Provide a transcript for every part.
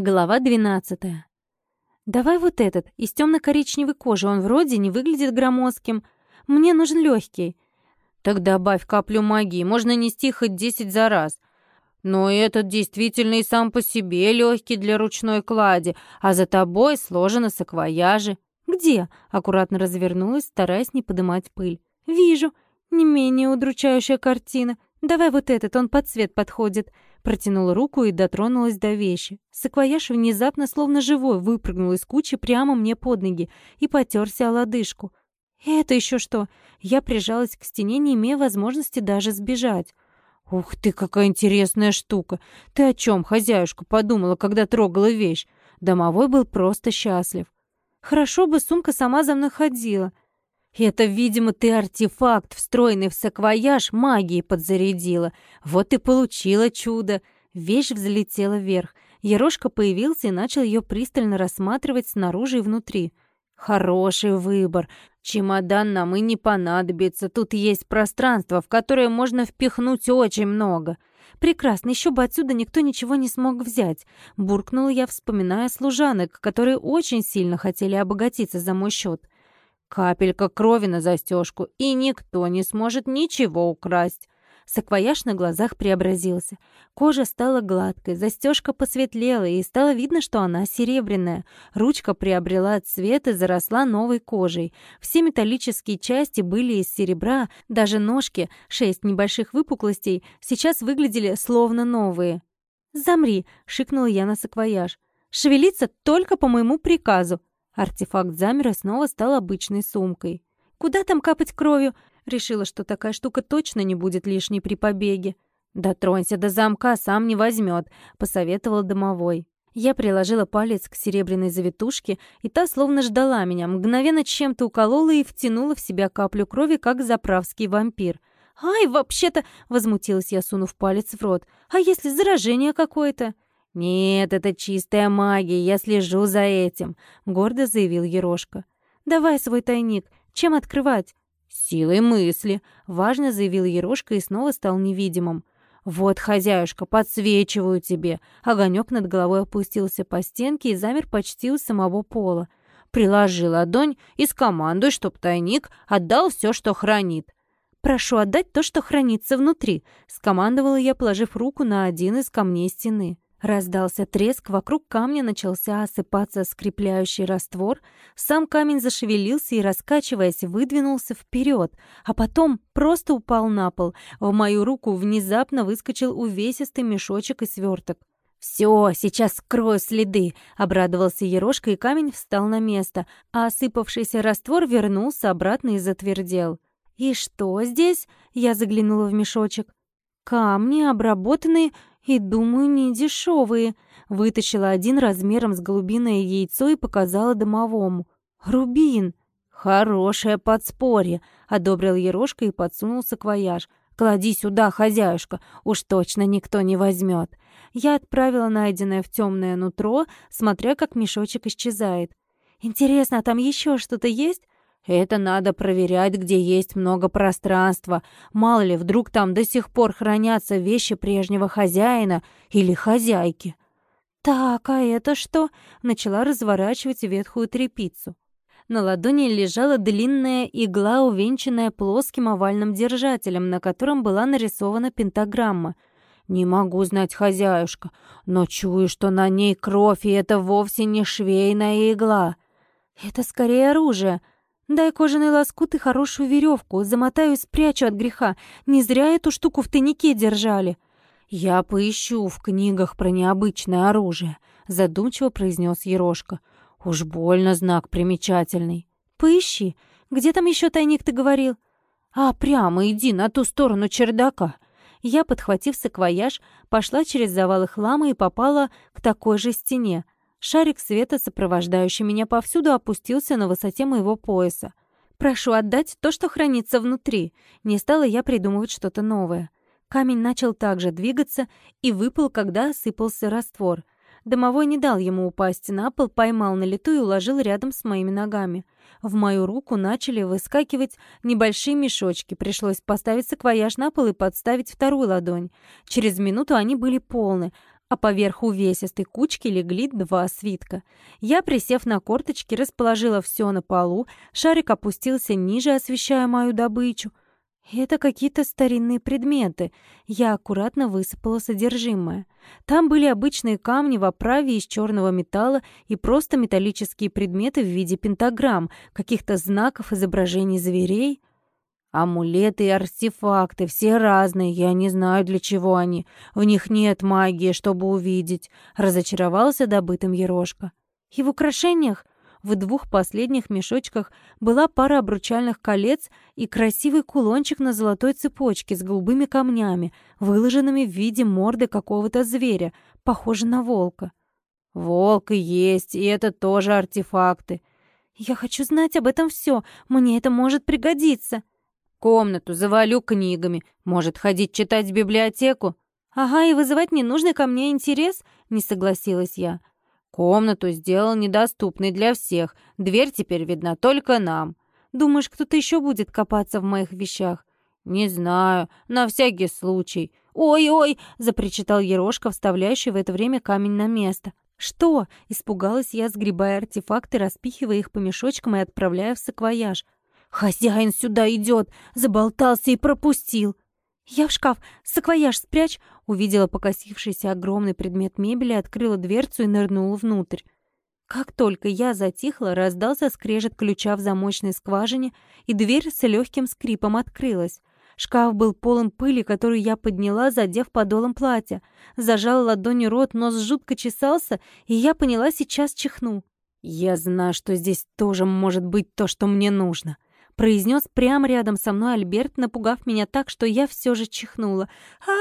Глава 12. Давай вот этот, из темно-коричневой кожи, он вроде не выглядит громоздким. Мне нужен легкий. Так добавь каплю магии, можно нести хоть 10 за раз. Но этот действительно и сам по себе легкий для ручной клади, а за тобой сложены саквояжи. Где? Аккуратно развернулась, стараясь не подымать пыль. Вижу. Не менее удручающая картина. Давай вот этот, он под цвет подходит. Протянула руку и дотронулась до вещи. Саквояж внезапно, словно живой, выпрыгнул из кучи прямо мне под ноги и потерся о лодыжку. «Это еще что?» Я прижалась к стене, не имея возможности даже сбежать. «Ух ты, какая интересная штука! Ты о чем, хозяюшка, подумала, когда трогала вещь?» Домовой был просто счастлив. «Хорошо бы сумка сама за мной ходила». «Это, видимо, ты артефакт, встроенный в саквояж, магией подзарядила. Вот и получила чудо!» Вещь взлетела вверх. Ерошка появился и начал ее пристально рассматривать снаружи и внутри. «Хороший выбор. Чемодан нам и не понадобится. Тут есть пространство, в которое можно впихнуть очень много». «Прекрасно, еще бы отсюда никто ничего не смог взять», — буркнула я, вспоминая служанок, которые очень сильно хотели обогатиться за мой счет. Капелька крови на застежку, и никто не сможет ничего украсть. Саквояж на глазах преобразился. Кожа стала гладкой, застежка посветлела, и стало видно, что она серебряная. Ручка приобрела цвет и заросла новой кожей. Все металлические части были из серебра, даже ножки, шесть небольших выпуклостей, сейчас выглядели словно новые. «Замри!» — шикнула я на саквояж. «Шевелиться только по моему приказу!» Артефакт замер и снова стал обычной сумкой. «Куда там капать кровью?» Решила, что такая штука точно не будет лишней при побеге. «Дотронься до замка, сам не возьмет», — посоветовал домовой. Я приложила палец к серебряной завитушке, и та словно ждала меня, мгновенно чем-то уколола и втянула в себя каплю крови, как заправский вампир. «Ай, вообще-то!» — возмутилась я, сунув палец в рот. «А если заражение какое-то?» «Нет, это чистая магия, я слежу за этим», — гордо заявил Ерошка. «Давай свой тайник. Чем открывать?» «Силой мысли», — важно заявил Ерошка и снова стал невидимым. «Вот, хозяюшка, подсвечиваю тебе». Огонек над головой опустился по стенке и замер почти у самого пола. Приложи ладонь и скомандуй, чтоб тайник отдал все, что хранит. «Прошу отдать то, что хранится внутри», — скомандовала я, положив руку на один из камней стены. Раздался треск, вокруг камня начался осыпаться скрепляющий раствор, сам камень зашевелился и, раскачиваясь, выдвинулся вперед, а потом просто упал на пол. В мою руку внезапно выскочил увесистый мешочек и сверток. «Все, сейчас скрою следы», — обрадовался Ерошка, и камень встал на место, а осыпавшийся раствор вернулся обратно и затвердел. «И что здесь?» — я заглянула в мешочек. «Камни, обработанные и, думаю, не дешевые. Вытащила один размером с голубиное яйцо и показала домовому. «Рубин!» «Хорошее подспорье!» — одобрил Ерошка и подсунул саквояж. «Клади сюда, хозяюшка, уж точно никто не возьмет». Я отправила найденное в темное нутро, смотря как мешочек исчезает. «Интересно, а там еще что-то есть?» Это надо проверять, где есть много пространства. Мало ли, вдруг там до сих пор хранятся вещи прежнего хозяина или хозяйки. «Так, а это что?» — начала разворачивать ветхую тряпицу. На ладони лежала длинная игла, увенчанная плоским овальным держателем, на котором была нарисована пентаграмма. «Не могу знать, хозяюшка, но чую, что на ней кровь, и это вовсе не швейная игла». «Это скорее оружие», Дай кожаный лоскут и хорошую веревку, замотаю и спрячу от греха. Не зря эту штуку в тайнике держали. Я поищу в книгах про необычное оружие, задумчиво произнес Ерошка. Уж больно знак примечательный. Поищи. Где там еще тайник ты говорил? А прямо иди на ту сторону чердака. Я, подхватив саквояж, пошла через завалы хлама и попала к такой же стене. Шарик света, сопровождающий меня повсюду, опустился на высоте моего пояса. «Прошу отдать то, что хранится внутри». Не стала я придумывать что-то новое. Камень начал также двигаться и выпал, когда осыпался раствор. Домовой не дал ему упасть на пол, поймал на лету и уложил рядом с моими ногами. В мою руку начали выскакивать небольшие мешочки. Пришлось поставить саквояж на пол и подставить вторую ладонь. Через минуту они были полны, а поверх увесистой кучки легли два свитка. Я, присев на корточки, расположила все на полу, шарик опустился ниже, освещая мою добычу. Это какие-то старинные предметы. Я аккуратно высыпала содержимое. Там были обычные камни в оправе из черного металла и просто металлические предметы в виде пентаграмм, каких-то знаков, изображений зверей. Амулеты и артефакты, все разные, я не знаю, для чего они. В них нет магии, чтобы увидеть. Разочаровался добытым Ерошка. И в украшениях в двух последних мешочках была пара обручальных колец и красивый кулончик на золотой цепочке с голубыми камнями, выложенными в виде морды какого-то зверя, похоже на волка. «Волк и есть, и это тоже артефакты». «Я хочу знать об этом все, мне это может пригодиться». Комнату завалю книгами. Может, ходить читать в библиотеку? Ага, и вызывать ненужный ко мне интерес? Не согласилась я. Комнату сделал недоступной для всех. Дверь теперь видна только нам. Думаешь, кто-то еще будет копаться в моих вещах? Не знаю, на всякий случай. Ой-ой, запричитал Ерошка, вставляющий в это время камень на место. «Что?» — испугалась я, сгребая артефакты, распихивая их по мешочкам и отправляя в саквояж. «Хозяин сюда идет!» Заболтался и пропустил. «Я в шкаф, саквояж спрячь!» Увидела покосившийся огромный предмет мебели, открыла дверцу и нырнула внутрь. Как только я затихла, раздался скрежет ключа в замочной скважине, и дверь с легким скрипом открылась. Шкаф был полон пыли, которую я подняла, задев подолом платья. Зажала ладонью рот, нос жутко чесался, и я поняла, сейчас чихну. «Я знаю, что здесь тоже может быть то, что мне нужно», произнес прямо рядом со мной Альберт, напугав меня так, что я все же чихнула.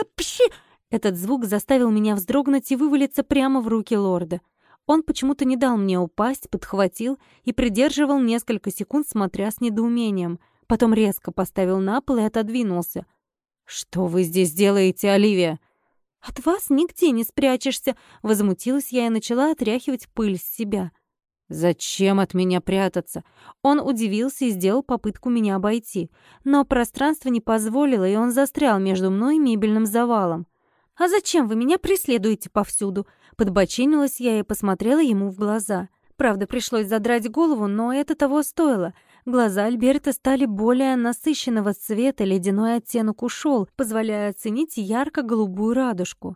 «Апщи!» Этот звук заставил меня вздрогнуть и вывалиться прямо в руки лорда. Он почему-то не дал мне упасть, подхватил и придерживал несколько секунд, смотря с недоумением. Потом резко поставил на пол и отодвинулся. «Что вы здесь делаете, Оливия?» «От вас нигде не спрячешься!» Возмутилась я и начала отряхивать пыль с себя. «Зачем от меня прятаться?» Он удивился и сделал попытку меня обойти. Но пространство не позволило, и он застрял между мной и мебельным завалом. «А зачем вы меня преследуете повсюду?» Подбочинилась я и посмотрела ему в глаза. Правда, пришлось задрать голову, но это того стоило. Глаза Альберта стали более насыщенного цвета, ледяной оттенок ушел, позволяя оценить ярко-голубую радужку.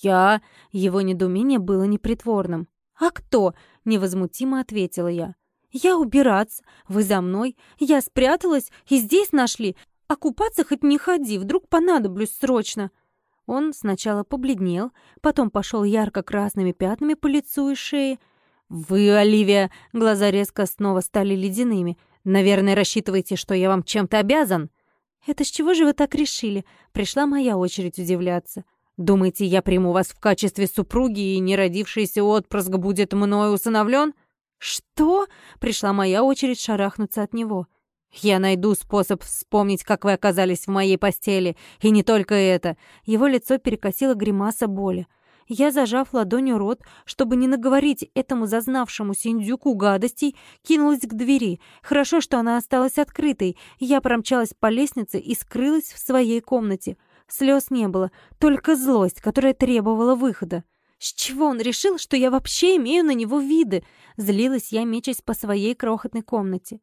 «Я...» Его недоумение было непритворным. «А кто?» — невозмутимо ответила я. «Я убираться. Вы за мной. Я спряталась и здесь нашли. А купаться хоть не ходи, вдруг понадоблюсь срочно». Он сначала побледнел, потом пошел ярко-красными пятнами по лицу и шее. «Вы, Оливия!» — глаза резко снова стали ледяными. «Наверное, рассчитываете, что я вам чем-то обязан?» «Это с чего же вы так решили?» Пришла моя очередь удивляться. Думаете, я приму вас в качестве супруги, и неродившийся отпрыск будет мною усыновлен? Что? Пришла моя очередь шарахнуться от него. Я найду способ вспомнить, как вы оказались в моей постели. И не только это. Его лицо перекосило гримаса боли. Я, зажав ладонью рот, чтобы не наговорить этому зазнавшему индюку гадостей, кинулась к двери. Хорошо, что она осталась открытой. Я промчалась по лестнице и скрылась в своей комнате. Слез не было, только злость, которая требовала выхода. С чего он решил, что я вообще имею на него виды? Злилась я, мечась по своей крохотной комнате.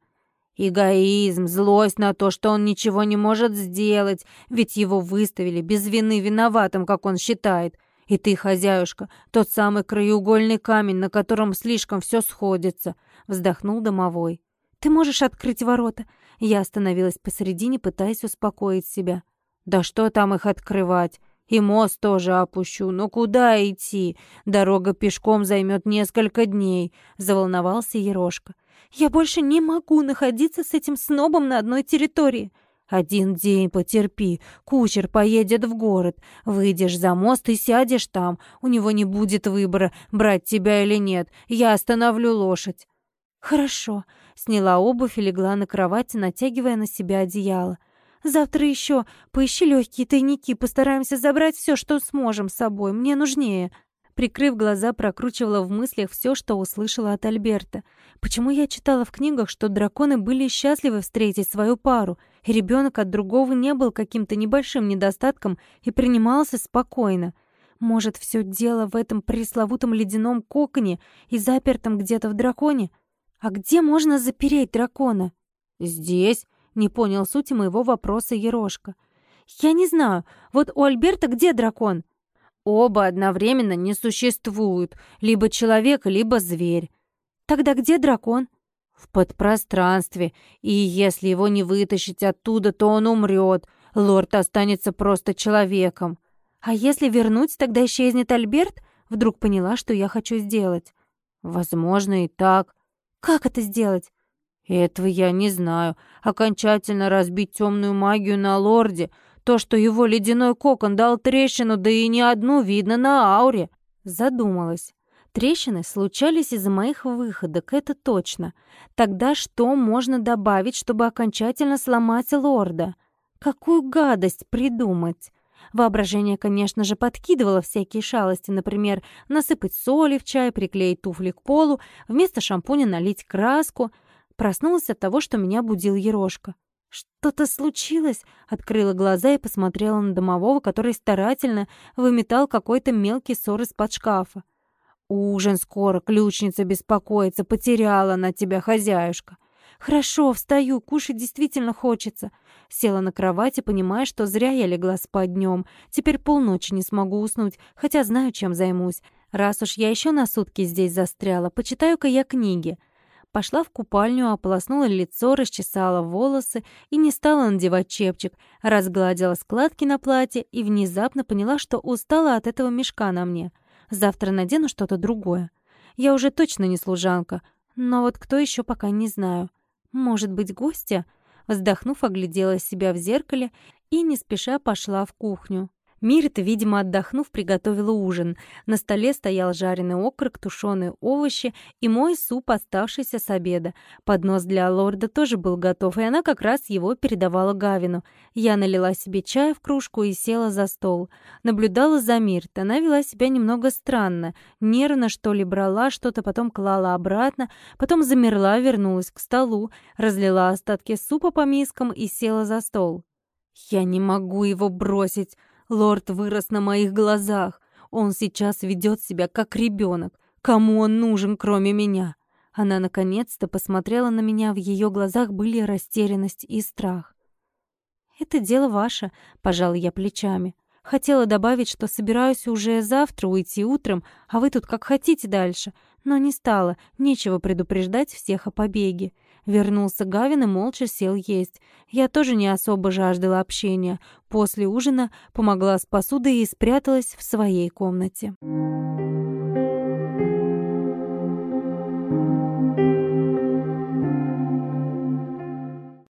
Эгоизм, злость на то, что он ничего не может сделать, ведь его выставили без вины виноватым, как он считает. И ты, хозяюшка, тот самый краеугольный камень, на котором слишком все сходится, вздохнул домовой. Ты можешь открыть ворота? Я остановилась посередине, пытаясь успокоить себя. Да что там их открывать? И мост тоже опущу. Но куда идти? Дорога пешком займет несколько дней, заволновался Ерошка. Я больше не могу находиться с этим снобом на одной территории. Один день потерпи, кучер поедет в город. Выйдешь за мост и сядешь там. У него не будет выбора, брать тебя или нет. Я остановлю лошадь. Хорошо. Сняла обувь и легла на кровать, натягивая на себя одеяло. Завтра еще поищи легкие тайники, постараемся забрать все, что сможем с собой. Мне нужнее». Прикрыв глаза, прокручивала в мыслях все, что услышала от Альберта. Почему я читала в книгах, что драконы были счастливы встретить свою пару, и ребенок от другого не был каким-то небольшим недостатком и принимался спокойно? Может, все дело в этом пресловутом ледяном коконе и запертом где-то в драконе? А где можно запереть дракона? Здесь, не понял сути моего вопроса Ерошка. Я не знаю. Вот у Альберта где дракон? Оба одновременно не существуют. Либо человек, либо зверь. Тогда где дракон? В подпространстве. И если его не вытащить оттуда, то он умрет. Лорд останется просто человеком. А если вернуть, тогда исчезнет Альберт? Вдруг поняла, что я хочу сделать. Возможно, и так. Как это сделать? Этого я не знаю. Окончательно разбить темную магию на лорде. То, что его ледяной кокон дал трещину, да и не одну, видно на ауре. Задумалась. Трещины случались из-за моих выходок, это точно. Тогда что можно добавить, чтобы окончательно сломать лорда? Какую гадость придумать? Воображение, конечно же, подкидывало всякие шалости, например, насыпать соли в чай, приклеить туфли к полу, вместо шампуня налить краску. Проснулась от того, что меня будил Ерошка. «Что-то случилось?» — открыла глаза и посмотрела на домового, который старательно выметал какой-то мелкий ссор из-под шкафа. «Ужин скоро, ключница беспокоится, потеряла на тебя хозяюшка». «Хорошо, встаю, кушать действительно хочется». Села на кровати, понимая, что зря я легла спать днем. Теперь полночи не смогу уснуть, хотя знаю, чем займусь. Раз уж я еще на сутки здесь застряла, почитаю-ка я книги. Пошла в купальню, ополоснула лицо, расчесала волосы и не стала надевать чепчик. Разгладила складки на платье и внезапно поняла, что устала от этого мешка на мне. Завтра надену что-то другое. Я уже точно не служанка, но вот кто еще пока не знаю. Может быть, гостя? Вздохнув, оглядела себя в зеркале и не спеша пошла в кухню. Мирта, видимо, отдохнув, приготовила ужин. На столе стоял жареный окорок, тушеные овощи и мой суп, оставшийся с обеда. Поднос для лорда тоже был готов, и она как раз его передавала Гавину. Я налила себе чая в кружку и села за стол. Наблюдала за Мирт. Она вела себя немного странно. Нервно, что ли, брала что-то, потом клала обратно, потом замерла, вернулась к столу, разлила остатки супа по мискам и села за стол. «Я не могу его бросить!» Лорд вырос на моих глазах. Он сейчас ведет себя как ребенок. Кому он нужен, кроме меня? Она наконец-то посмотрела на меня, в ее глазах были растерянность и страх. «Это дело ваше», — пожала я плечами. Хотела добавить, что собираюсь уже завтра уйти утром, а вы тут как хотите дальше. Но не стала, нечего предупреждать всех о побеге. Вернулся Гавин и молча сел есть. Я тоже не особо жаждала общения. После ужина помогла с посудой и спряталась в своей комнате.